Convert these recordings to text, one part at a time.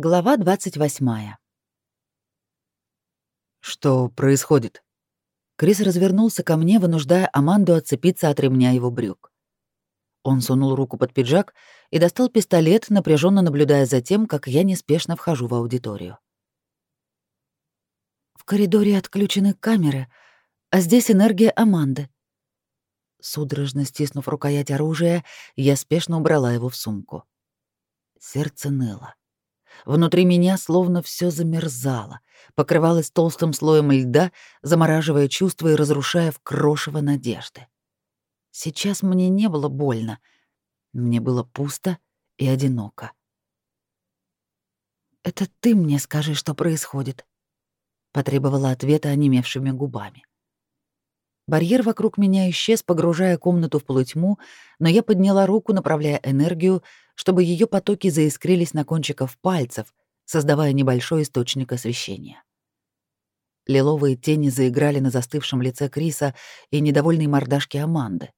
Глава 28. Что происходит? Крис развернулся ко мне, вынуждая Аманду отцепиться от ремня его брюк. Он сунул руку под пиджак и достал пистолет, напряженно наблюдая за тем, как я неспешно вхожу в аудиторию. В коридоре отключены камеры, а здесь энергия Аманды. Судорожно стиснув рукоять оружия, я спешно убрала его в сумку. Сердце ныло. Внутри меня словно все замерзало, покрывалось толстым слоем льда, замораживая чувства и разрушая в крошево надежды. Сейчас мне не было больно. Мне было пусто и одиноко. «Это ты мне скажи, что происходит», — потребовала ответа онемевшими губами. Барьер вокруг меня исчез, погружая комнату в полутьму, но я подняла руку, направляя энергию, чтобы ее потоки заискрились на кончиках пальцев, создавая небольшой источник освещения. Лиловые тени заиграли на застывшем лице Криса и недовольной мордашке Аманды.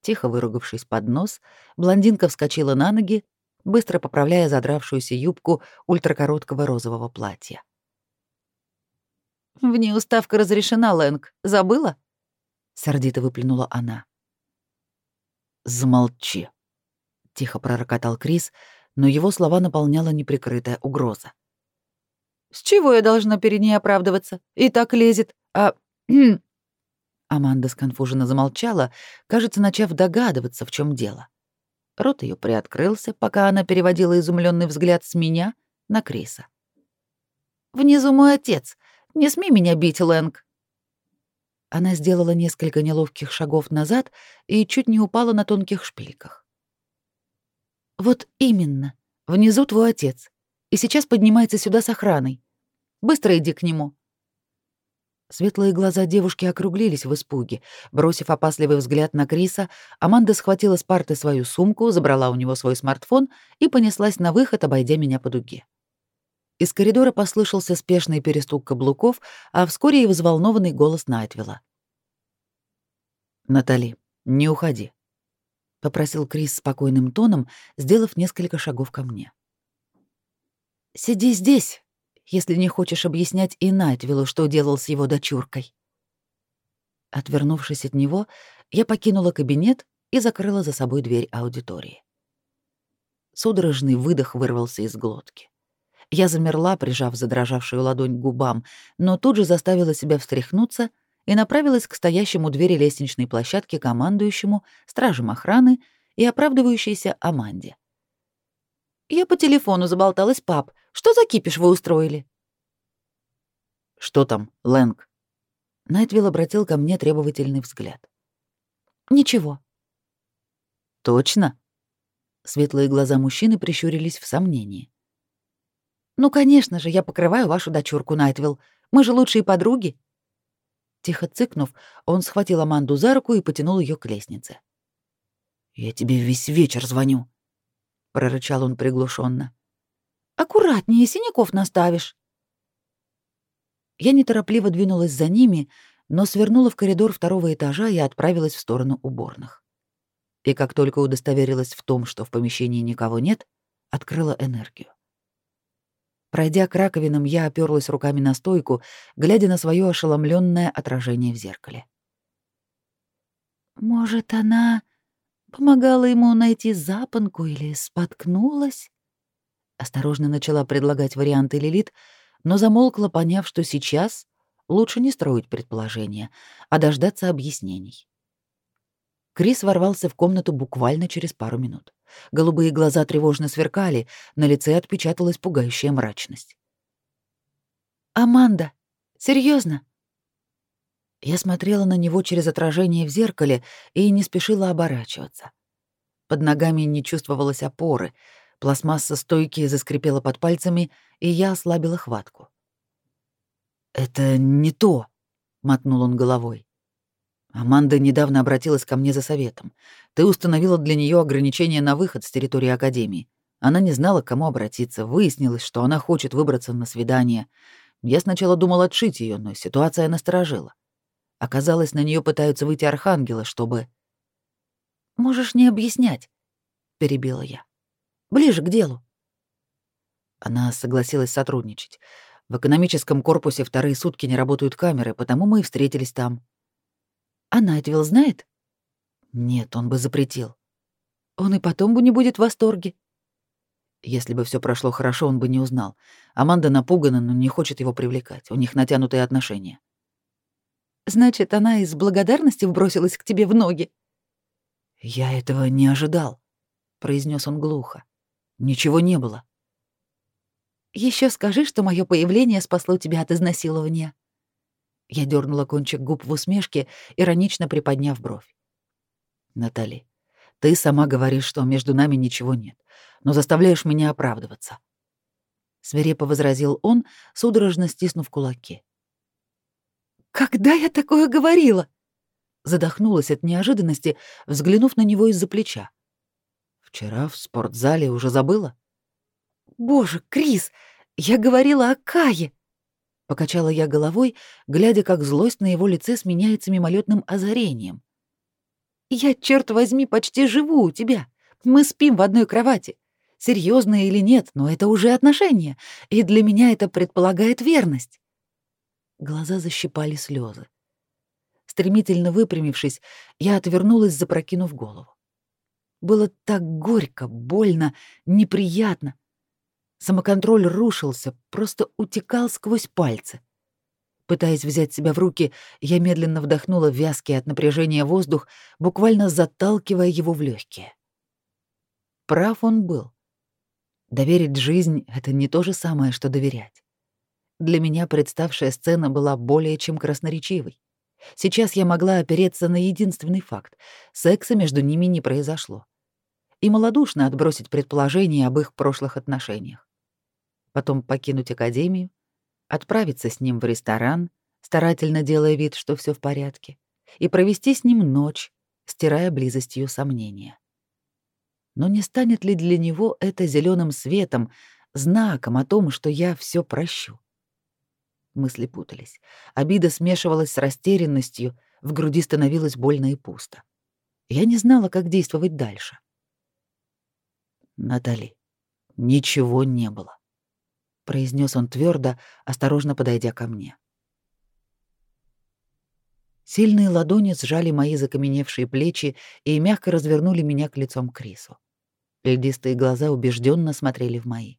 Тихо выругавшись под нос, блондинка вскочила на ноги, быстро поправляя задравшуюся юбку ультракороткого розового платья. «Вне уставка разрешена, Лэнг. Забыла?» сердито выплюнула она. Замолчи, тихо пророкотал Крис, но его слова наполняла неприкрытая угроза. С чего я должна перед ней оправдываться? И так лезет, а Аманда сконфуженно замолчала, кажется, начав догадываться, в чем дело. Рот ее приоткрылся, пока она переводила изумленный взгляд с меня на Криса. «Внизу мой отец. Не смей меня бить, Лэнг!» Она сделала несколько неловких шагов назад и чуть не упала на тонких шпильках. «Вот именно. Внизу твой отец. И сейчас поднимается сюда с охраной. Быстро иди к нему». Светлые глаза девушки округлились в испуге. Бросив опасливый взгляд на Криса, Аманда схватила с парты свою сумку, забрала у него свой смартфон и понеслась на выход, обойдя меня по дуге. Из коридора послышался спешный перестук каблуков, а вскоре и взволнованный голос Найтвилла. «Натали, не уходи», — попросил Крис спокойным тоном, сделав несколько шагов ко мне. «Сиди здесь, если не хочешь объяснять и Найтвиллу, что делал с его дочуркой». Отвернувшись от него, я покинула кабинет и закрыла за собой дверь аудитории. Судорожный выдох вырвался из глотки. Я замерла, прижав задрожавшую ладонь к губам, но тут же заставила себя встряхнуться и направилась к стоящему двери лестничной площадки командующему, стражем охраны и оправдывающейся Аманде. «Я по телефону заболталась, пап. Что за кипиш вы устроили?» «Что там, Лэнг?» Найтвилл обратил ко мне требовательный взгляд. «Ничего». «Точно?» Светлые глаза мужчины прищурились в сомнении. «Ну, конечно же, я покрываю вашу дочурку, Найтвилл. Мы же лучшие подруги». Тихо цыкнув, он схватил Аманду за руку и потянул ее к лестнице. «Я тебе весь вечер звоню», — прорычал он приглушенно. «Аккуратнее, синяков наставишь». Я неторопливо двинулась за ними, но свернула в коридор второго этажа и отправилась в сторону уборных. И как только удостоверилась в том, что в помещении никого нет, открыла энергию. Пройдя к раковинам, я оперлась руками на стойку, глядя на свое ошеломленное отражение в зеркале. «Может, она помогала ему найти запонку или споткнулась?» Осторожно начала предлагать варианты Лилит, но замолкла, поняв, что сейчас лучше не строить предположения, а дождаться объяснений. Крис ворвался в комнату буквально через пару минут. Голубые глаза тревожно сверкали, на лице отпечаталась пугающая мрачность. «Аманда, серьезно? Я смотрела на него через отражение в зеркале и не спешила оборачиваться. Под ногами не чувствовалось опоры, пластмасса стойки заскрипела под пальцами, и я ослабила хватку. «Это не то», — мотнул он головой. Аманда недавно обратилась ко мне за советом. Ты установила для нее ограничения на выход с территории Академии. Она не знала, к кому обратиться. Выяснилось, что она хочет выбраться на свидание. Я сначала думал отшить ее, но ситуация насторожила. Оказалось, на нее пытаются выйти архангелы, чтобы... «Можешь не объяснять», — перебила я. «Ближе к делу». Она согласилась сотрудничать. В экономическом корпусе вторые сутки не работают камеры, потому мы и встретились там. А Найтвилл знает? Нет, он бы запретил. Он и потом бы не будет в восторге. Если бы все прошло хорошо, он бы не узнал. Аманда напугана, но не хочет его привлекать. У них натянутые отношения. Значит, она из благодарности вбросилась к тебе в ноги. Я этого не ожидал, произнес он глухо. Ничего не было. Еще скажи, что мое появление спасло тебя от изнасилования. Я дернула кончик губ в усмешке, иронично приподняв бровь. Натали, ты сама говоришь, что между нами ничего нет, но заставляешь меня оправдываться. Свирепо возразил он, судорожно стиснув кулаки. «Когда я такое говорила?» Задохнулась от неожиданности, взглянув на него из-за плеча. «Вчера в спортзале уже забыла?» «Боже, Крис, я говорила о Кае!» Покачала я головой, глядя, как злость на его лице сменяется мимолетным озарением. Я, черт возьми, почти живу у тебя. Мы спим в одной кровати. Серьезно или нет, но это уже отношения, и для меня это предполагает верность. Глаза защипали слезы. Стремительно выпрямившись, я отвернулась, запрокинув голову. Было так горько, больно, неприятно. Самоконтроль рушился, просто утекал сквозь пальцы. Пытаясь взять себя в руки, я медленно вдохнула вязкий от напряжения воздух, буквально заталкивая его в легкие. Прав он был. Доверить жизнь — это не то же самое, что доверять. Для меня представшая сцена была более чем красноречивой. Сейчас я могла опереться на единственный факт — секса между ними не произошло. И малодушно отбросить предположение об их прошлых отношениях. Потом покинуть академию, отправиться с ним в ресторан, старательно делая вид, что все в порядке, и провести с ним ночь, стирая близостью сомнения. Но не станет ли для него это зеленым светом, знаком о том, что я все прощу? Мысли путались. Обида смешивалась с растерянностью, в груди становилось больно и пусто. Я не знала, как действовать дальше. Натали, ничего не было произнес он твердо, осторожно подойдя ко мне. Сильные ладони сжали мои закаменевшие плечи и мягко развернули меня к лицом Крису. Льдистые глаза убежденно смотрели в мои.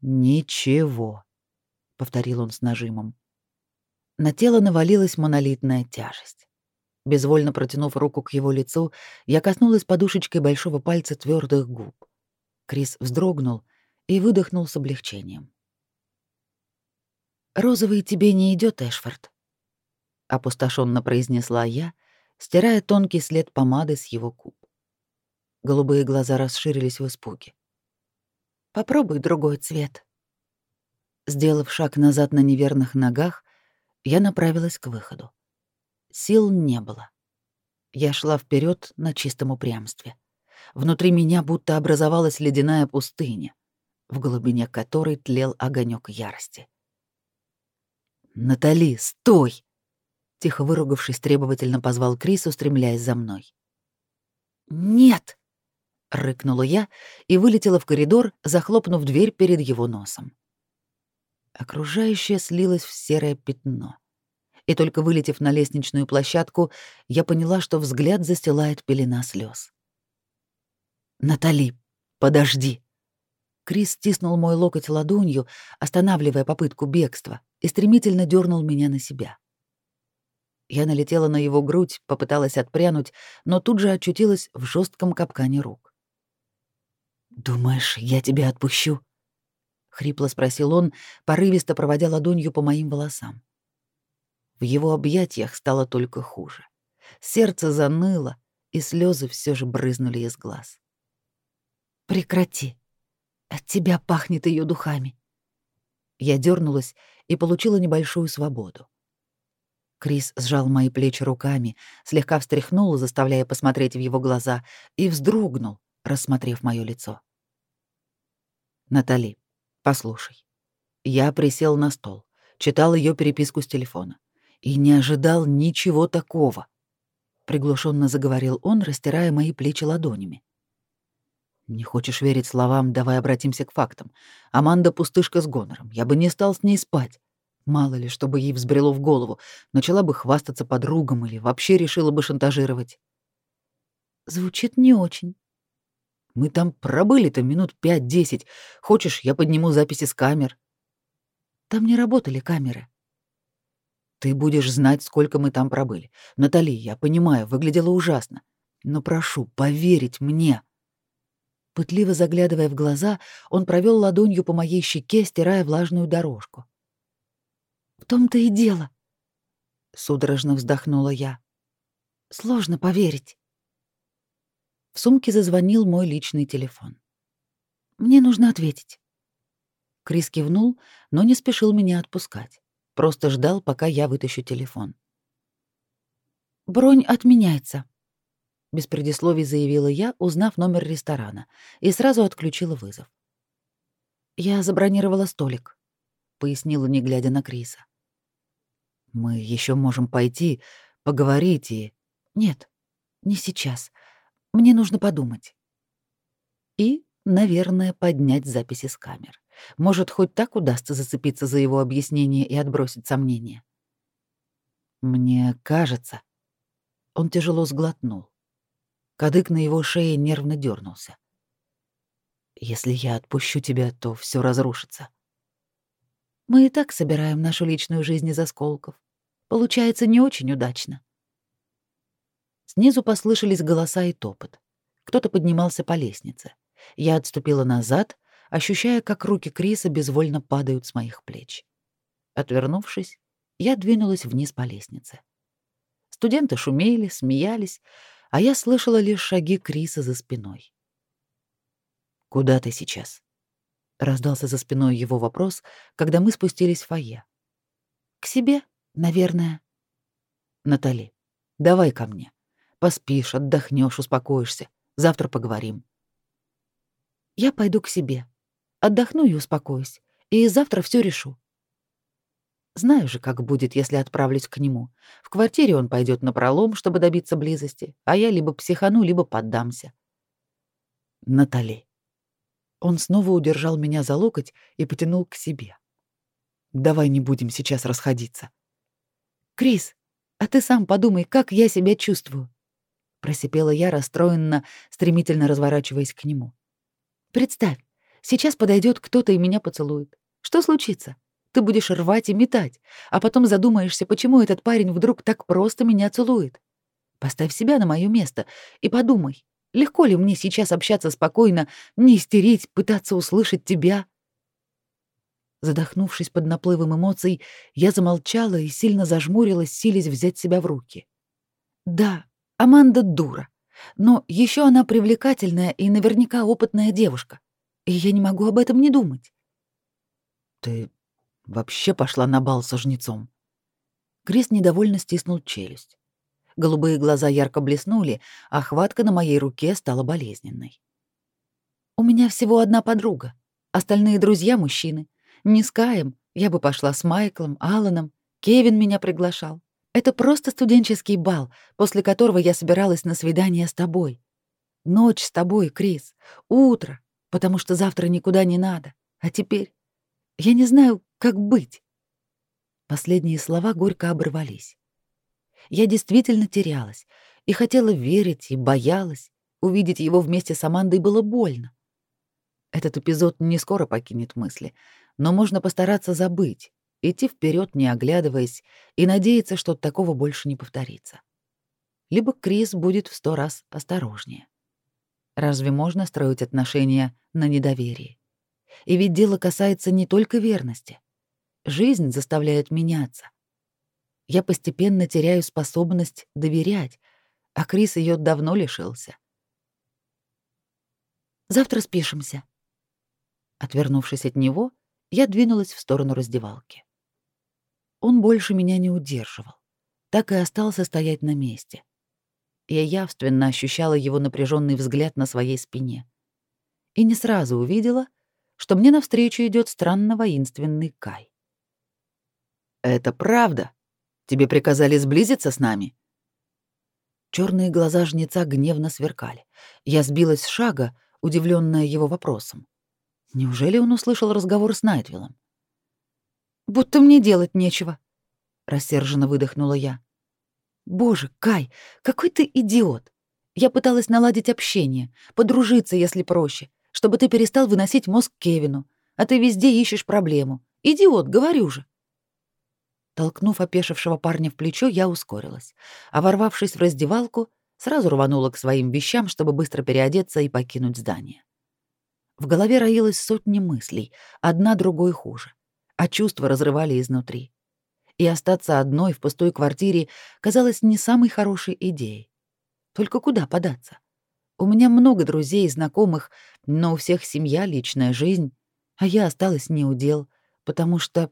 «Ничего», — повторил он с нажимом. На тело навалилась монолитная тяжесть. Безвольно протянув руку к его лицу, я коснулась подушечкой большого пальца твердых губ. Крис вздрогнул, и выдохнул с облегчением. «Розовый тебе не идет, Эшфорд», — опустошенно произнесла я, стирая тонкий след помады с его губ. Голубые глаза расширились в испуге. «Попробуй другой цвет». Сделав шаг назад на неверных ногах, я направилась к выходу. Сил не было. Я шла вперед на чистом упрямстве. Внутри меня будто образовалась ледяная пустыня в глубине которой тлел огонек ярости. «Натали, стой!» Тихо выругавшись, требовательно позвал Крис, устремляясь за мной. «Нет!» — рыкнула я и вылетела в коридор, захлопнув дверь перед его носом. Окружающее слилось в серое пятно. И только вылетев на лестничную площадку, я поняла, что взгляд застилает пелена слез. «Натали, подожди!» Крис стиснул мой локоть ладонью, останавливая попытку бегства, и стремительно дернул меня на себя. Я налетела на его грудь, попыталась отпрянуть, но тут же очутилась в жестком капкане рук. «Думаешь, я тебя отпущу?» — хрипло спросил он, порывисто проводя ладонью по моим волосам. В его объятиях стало только хуже. Сердце заныло, и слезы все же брызнули из глаз. «Прекрати!» От тебя пахнет ее духами. Я дернулась и получила небольшую свободу. Крис сжал мои плечи руками, слегка встряхнул, заставляя посмотреть в его глаза, и вздрогнул, рассмотрев мое лицо. «Натали, послушай. Я присел на стол, читал ее переписку с телефона и не ожидал ничего такого», — приглушенно заговорил он, растирая мои плечи ладонями. Не хочешь верить словам, давай обратимся к фактам. Аманда пустышка с гонором. Я бы не стал с ней спать. Мало ли, чтобы ей взбрело в голову, начала бы хвастаться подругам или вообще решила бы шантажировать. Звучит не очень. Мы там пробыли-то минут пять-десять. Хочешь, я подниму записи с камер? Там не работали камеры. Ты будешь знать, сколько мы там пробыли. Натали, я понимаю, выглядело ужасно. Но прошу, поверить мне. Пытливо заглядывая в глаза, он провел ладонью по моей щеке, стирая влажную дорожку. В том-то и дело. Судорожно вздохнула я. Сложно поверить. В сумке зазвонил мой личный телефон. Мне нужно ответить. Крис кивнул, но не спешил меня отпускать. Просто ждал, пока я вытащу телефон. «Бронь отменяется», — без предисловий заявила я, узнав номер ресторана, и сразу отключила вызов. «Я забронировала столик», — пояснила, не глядя на Криса. «Мы еще можем пойти, поговорить и...» «Нет, не сейчас. Мне нужно подумать. И, наверное, поднять записи с камер. Может, хоть так удастся зацепиться за его объяснение и отбросить сомнения. Мне кажется. Он тяжело сглотнул. Кадык на его шее нервно дернулся. Если я отпущу тебя, то все разрушится. Мы и так собираем нашу личную жизнь из осколков. Получается не очень удачно. Снизу послышались голоса и топот. Кто-то поднимался по лестнице. Я отступила назад, ощущая, как руки Криса безвольно падают с моих плеч. Отвернувшись, я двинулась вниз по лестнице. Студенты шумели, смеялись, а я слышала лишь шаги Криса за спиной. «Куда ты сейчас?» — раздался за спиной его вопрос, когда мы спустились в фойе. «К себе, наверное». «Натали, давай ко мне. Поспишь, отдохнешь, успокоишься. Завтра поговорим. Я пойду к себе. Отдохну и успокоюсь. И завтра все решу. Знаю же, как будет, если отправлюсь к нему. В квартире он пойдет на пролом, чтобы добиться близости, а я либо психану, либо поддамся. Натали. Он снова удержал меня за локоть и потянул к себе. Давай не будем сейчас расходиться. Крис, а ты сам подумай, как я себя чувствую просипела я расстроенно, стремительно разворачиваясь к нему. Представь, сейчас подойдет кто-то и меня поцелует. Что случится? Ты будешь рвать и метать, а потом задумаешься, почему этот парень вдруг так просто меня целует. Поставь себя на моё место и подумай, легко ли мне сейчас общаться спокойно, не истерить, пытаться услышать тебя. Задохнувшись под наплывом эмоций, я замолчала и сильно зажмурилась, силясь взять себя в руки. Да, Аманда дура. Но еще она привлекательная и наверняка опытная девушка. И я не могу об этом не думать. Ты вообще пошла на бал со жнецом? Крис недовольно стиснул челюсть. Голубые глаза ярко блеснули, а хватка на моей руке стала болезненной. У меня всего одна подруга. Остальные друзья мужчины. Не с Каем, я бы пошла с Майклом, Аланом. Кевин меня приглашал. Это просто студенческий бал, после которого я собиралась на свидание с тобой. Ночь с тобой, Крис. Утро, потому что завтра никуда не надо. А теперь я не знаю, как быть. Последние слова горько оборвались. Я действительно терялась и хотела верить, и боялась. Увидеть его вместе с Амандой было больно. Этот эпизод не скоро покинет мысли, но можно постараться забыть, идти вперед, не оглядываясь, и надеяться, что такого больше не повторится. Либо Крис будет в сто раз осторожнее. Разве можно строить отношения на недоверии? И ведь дело касается не только верности. Жизнь заставляет меняться. Я постепенно теряю способность доверять, а Крис ее давно лишился. Завтра спишемся. Отвернувшись от него, я двинулась в сторону раздевалки. Он больше меня не удерживал. Так и остался стоять на месте. Я явственно ощущала его напряженный взгляд на своей спине. И не сразу увидела, что мне навстречу идет странно воинственный Кай. «Это правда? Тебе приказали сблизиться с нами?» Черные глаза жнеца гневно сверкали. Я сбилась с шага, удивленная его вопросом. Неужели он услышал разговор с Найтвиллом? «Будто мне делать нечего», — рассерженно выдохнула я. «Боже, Кай, какой ты идиот! Я пыталась наладить общение, подружиться, если проще, чтобы ты перестал выносить мозг Кевину, а ты везде ищешь проблему. Идиот, говорю же!» Толкнув опешившего парня в плечо, я ускорилась, а ворвавшись в раздевалку, сразу рванула к своим вещам, чтобы быстро переодеться и покинуть здание. В голове роилось сотни мыслей, одна другой хуже, а чувства разрывали изнутри. И остаться одной в пустой квартире казалось не самой хорошей идеей. Только куда податься? У меня много друзей и знакомых, но у всех семья, личная жизнь, а я осталась не у дел, потому что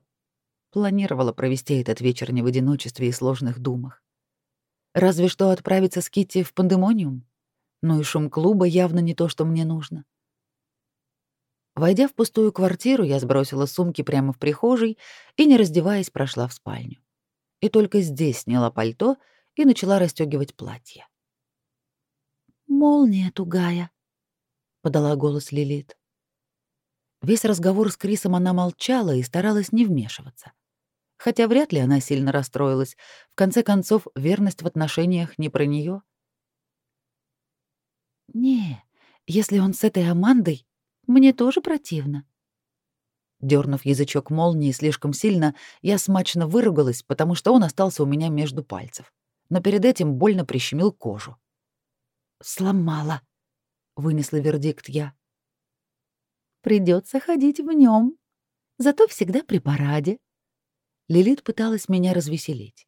планировала провести этот вечер не в одиночестве и сложных думах. Разве что отправиться с Китти в пандемониум. Ну и шум клуба явно не то, что мне нужно. Войдя в пустую квартиру, я сбросила сумки прямо в прихожей и, не раздеваясь, прошла в спальню. И только здесь сняла пальто и начала расстегивать платье. «Молния тугая», — подала голос Лилит. Весь разговор с Крисом она молчала и старалась не вмешиваться. Хотя вряд ли она сильно расстроилась. В конце концов, верность в отношениях не про нее. «Не, если он с этой Амандой, мне тоже противно». Дернув язычок молнии слишком сильно, я смачно выругалась, потому что он остался у меня между пальцев. Но перед этим больно прищемил кожу. «Сломала», — вынесла вердикт я. «Придется ходить в нем. Зато всегда при параде». Лилит пыталась меня развеселить.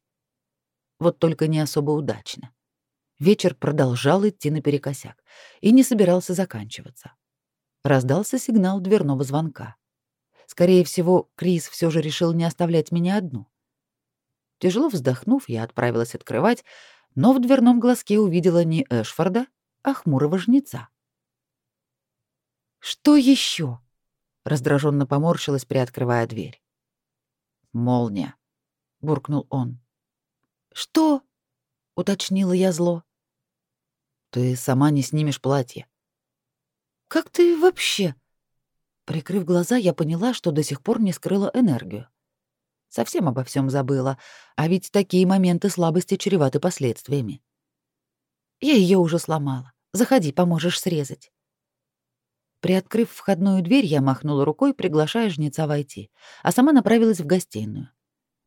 Вот только не особо удачно. Вечер продолжал идти наперекосяк и не собирался заканчиваться. Раздался сигнал дверного звонка. Скорее всего, Крис все же решил не оставлять меня одну. Тяжело вздохнув, я отправилась открывать, но в дверном глазке увидела не Эшфорда, а хмурого жнеца. «Что еще? раздраженно поморщилась, приоткрывая дверь. «Молния», — буркнул он. «Что?» — уточнила я зло. «Ты сама не снимешь платье». «Как ты вообще?» Прикрыв глаза, я поняла, что до сих пор не скрыла энергию. Совсем обо всем забыла, а ведь такие моменты слабости чреваты последствиями. Я ее уже сломала. Заходи, поможешь срезать. Приоткрыв входную дверь, я махнула рукой, приглашая жнеца войти, а сама направилась в гостиную.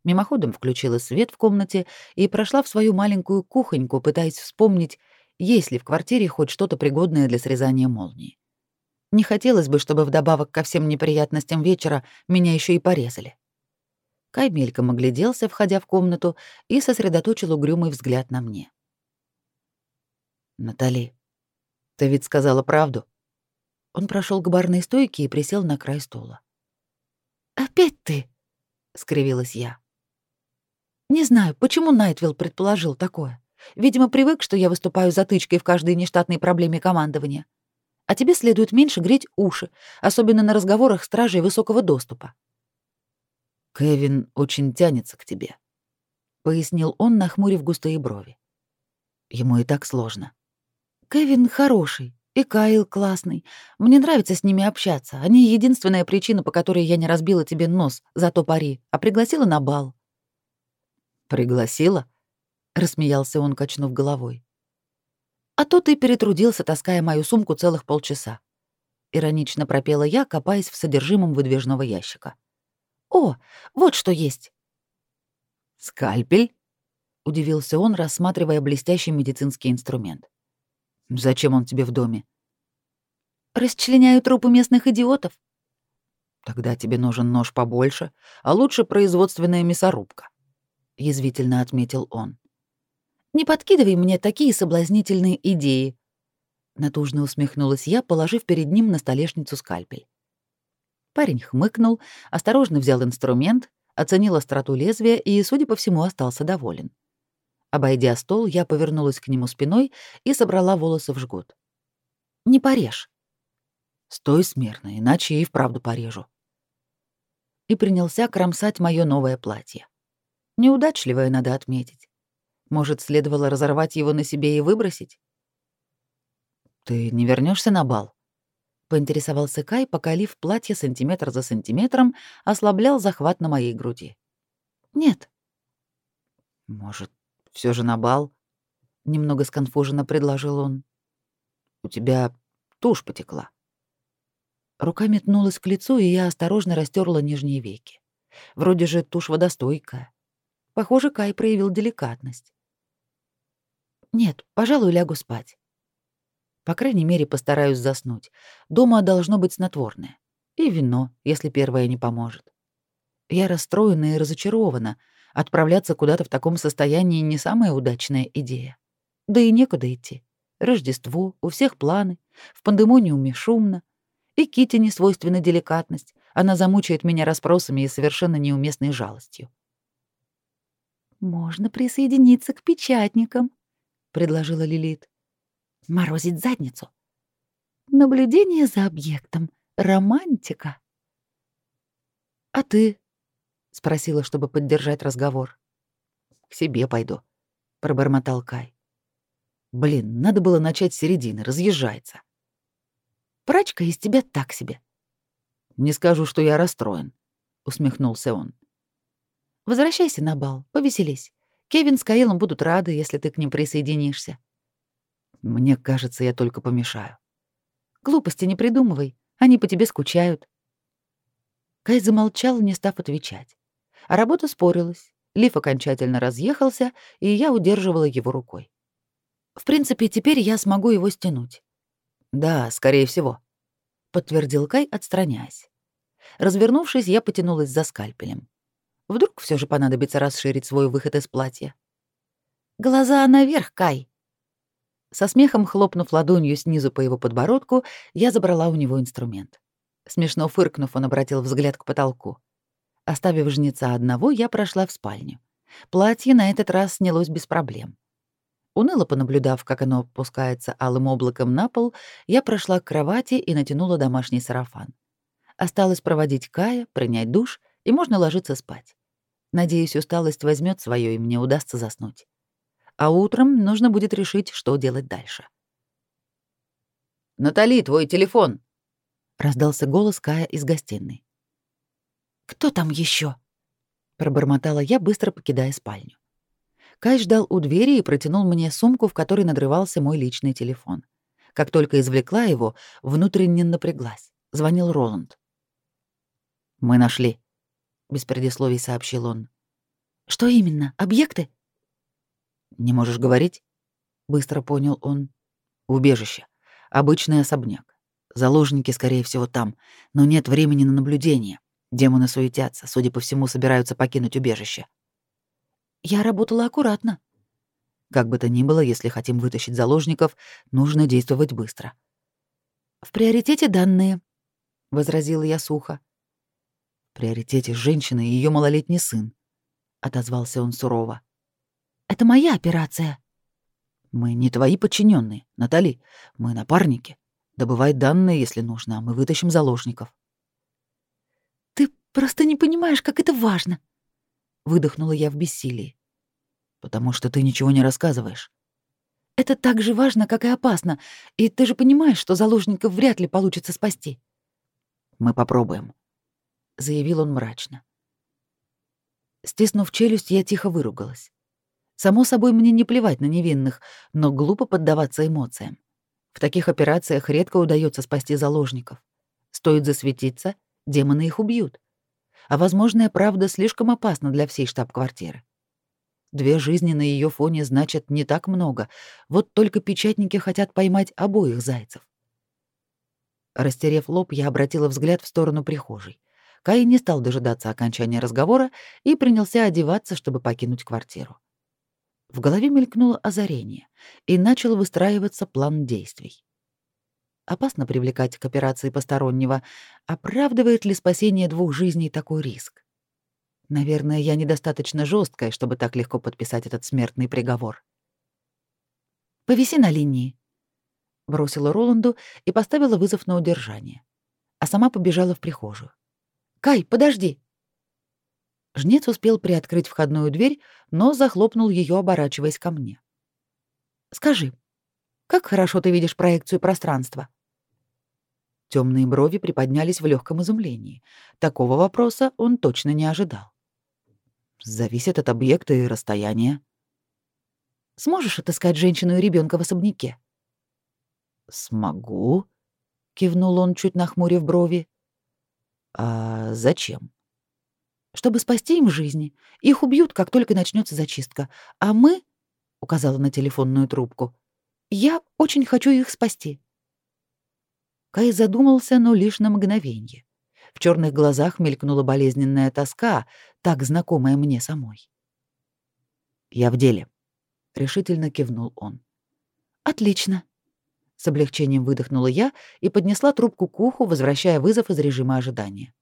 Мимоходом включила свет в комнате и прошла в свою маленькую кухоньку, пытаясь вспомнить, есть ли в квартире хоть что-то пригодное для срезания молнии. Не хотелось бы, чтобы вдобавок ко всем неприятностям вечера меня еще и порезали. Кай мельком огляделся, входя в комнату, и сосредоточил угрюмый взгляд на мне. «Натали, ты ведь сказала правду?» Он прошел к барной стойке и присел на край стула. «Опять ты?» — скривилась я. «Не знаю, почему Найтвилл предположил такое. Видимо, привык, что я выступаю затычкой в каждой нештатной проблеме командования. А тебе следует меньше греть уши, особенно на разговорах стражей высокого доступа. Кевин очень тянется к тебе, пояснил он, нахмурив густые брови. Ему и так сложно. Кевин хороший, и Кайл классный. Мне нравится с ними общаться. Они единственная причина, по которой я не разбила тебе нос за то пари, а пригласила на бал. Пригласила? рассмеялся он, качнув головой. А то ты перетрудился, таская мою сумку целых полчаса. Иронично пропела я, копаясь в содержимом выдвижного ящика. «О, вот что есть!» «Скальпель?» — удивился он, рассматривая блестящий медицинский инструмент. «Зачем он тебе в доме?» «Расчленяю трупы местных идиотов». «Тогда тебе нужен нож побольше, а лучше производственная мясорубка», — язвительно отметил он. «Не подкидывай мне такие соблазнительные идеи», — натужно усмехнулась я, положив перед ним на столешницу скальпель. Парень хмыкнул, осторожно взял инструмент, оценил остроту лезвия и, судя по всему, остался доволен. Обойдя стол, я повернулась к нему спиной и собрала волосы в жгут. «Не порежь». «Стой смирно, иначе и вправду порежу». И принялся кромсать мое новое платье. Неудачливое, надо отметить. Может, следовало разорвать его на себе и выбросить? «Ты не вернешься на бал?» поинтересовался Кай, пока лиф платье сантиметр за сантиметром ослаблял захват на моей груди. Нет. Может, все же на бал? Немного сконфуженно предложил он. У тебя тушь потекла. Рука метнулась к лицу, и я осторожно растерла нижние веки. Вроде же тушь водостойкая. Похоже, Кай проявил деликатность. Нет, пожалуй, лягу спать. По крайней мере, постараюсь заснуть. Дома должно быть снотворное. И вино, если первое не поможет. Я расстроена и разочарована. Отправляться куда-то в таком состоянии не самая удачная идея. Да и некуда идти. Рождество, у всех планы, в пандемониуме шумно. И Кити не свойственна деликатность. Она замучает меня расспросами и совершенно неуместной жалостью. «Можно присоединиться к печатникам», — предложила Лилит. «Морозить задницу». «Наблюдение за объектом. Романтика». «А ты?» — спросила, чтобы поддержать разговор. «К себе пойду», — пробормотал Кай. «Блин, надо было начать с середины, разъезжается». «Прачка из тебя так себе». «Не скажу, что я расстроен», — усмехнулся он. Возвращайся на бал, повеселись. Кевин с Каилом будут рады, если ты к ним присоединишься. Мне кажется, я только помешаю. Глупости не придумывай, они по тебе скучают. Кай замолчал, не став отвечать. А работа спорилась. Лиф окончательно разъехался, и я удерживала его рукой. В принципе, теперь я смогу его стянуть. Да, скорее всего, подтвердил Кай, отстраняясь. Развернувшись, я потянулась за скальпелем. Вдруг все же понадобится расширить свой выход из платья. «Глаза наверх, Кай!» Со смехом хлопнув ладонью снизу по его подбородку, я забрала у него инструмент. Смешно фыркнув, он обратил взгляд к потолку. Оставив жнеца одного, я прошла в спальню. Платье на этот раз снялось без проблем. Уныло понаблюдав, как оно опускается алым облаком на пол, я прошла к кровати и натянула домашний сарафан. Осталось проводить Кая, принять душ и можно ложиться спать. Надеюсь, усталость возьмет свое, и мне удастся заснуть. А утром нужно будет решить, что делать дальше. «Натали, твой телефон!» — раздался голос Кая из гостиной. «Кто там еще? пробормотала я, быстро покидая спальню. Кай ждал у двери и протянул мне сумку, в которой надрывался мой личный телефон. Как только извлекла его, внутренне напряглась. Звонил Роланд. «Мы нашли», без предисловий сообщил он. Что именно? Объекты? Не можешь говорить? Быстро понял он. Убежище. Обычный особняк. Заложники, скорее всего, там, но нет времени на наблюдение. Демоны суетятся, судя по всему, собираются покинуть убежище. Я работала аккуратно. Как бы то ни было, если хотим вытащить заложников, нужно действовать быстро. В приоритете данные, возразила я сухо приоритете женщина и ее малолетний сын», — отозвался он сурово. «Это моя операция». «Мы не твои подчиненные, Натали. Мы напарники. Добывай данные, если нужно, а мы вытащим заложников». «Ты просто не понимаешь, как это важно», — выдохнула я в бессилии. «Потому что ты ничего не рассказываешь». «Это так же важно, как и опасно, и ты же понимаешь, что заложников вряд ли получится спасти». «Мы попробуем», — заявил он мрачно. Стиснув челюсть, я тихо выругалась. Само собой, мне не плевать на невинных, но глупо поддаваться эмоциям. В таких операциях редко удается спасти заложников. Стоит засветиться, демоны их убьют. А возможная правда слишком опасна для всей штаб-квартиры. Две жизни на ее фоне значат не так много, вот только печатники хотят поймать обоих зайцев. Растерев лоб, я обратила взгляд в сторону прихожей. Кай не стал дожидаться окончания разговора и принялся одеваться, чтобы покинуть квартиру. В голове мелькнуло озарение, и начал выстраиваться план действий. Опасно привлекать к операции постороннего. Оправдывает ли спасение двух жизней такой риск? Наверное, я недостаточно жесткая, чтобы так легко подписать этот смертный приговор. «Повиси на линии», — бросила Роланду и поставила вызов на удержание, а сама побежала в прихожую. Кай, подожди!» Жнец успел приоткрыть входную дверь, но захлопнул ее, оборачиваясь ко мне. «Скажи, как хорошо ты видишь проекцию пространства?» Темные брови приподнялись в легком изумлении. Такого вопроса он точно не ожидал. Зависит от объекта и расстояния. Сможешь отыскать женщину и ребенка в особняке? Смогу, кивнул он, чуть нахмурив брови. А зачем? Чтобы спасти им жизни. Их убьют, как только начнется зачистка. А мы, указала на телефонную трубку, я очень хочу их спасти. Кай задумался, но лишь на мгновение. В черных глазах мелькнула болезненная тоска, так знакомая мне самой. «Я в деле», — решительно кивнул он. «Отлично». С облегчением выдохнула я и поднесла трубку к уху, возвращая вызов из режима ожидания.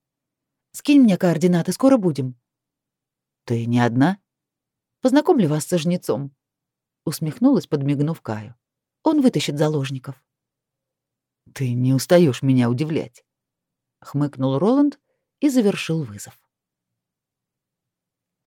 «Скинь мне координаты, скоро будем». «Ты не одна?» «Познакомлю вас со жнецом», — усмехнулась, подмигнув Каю. «Он вытащит заложников». Ты не устаешь меня удивлять, хмыкнул Роланд и завершил вызов.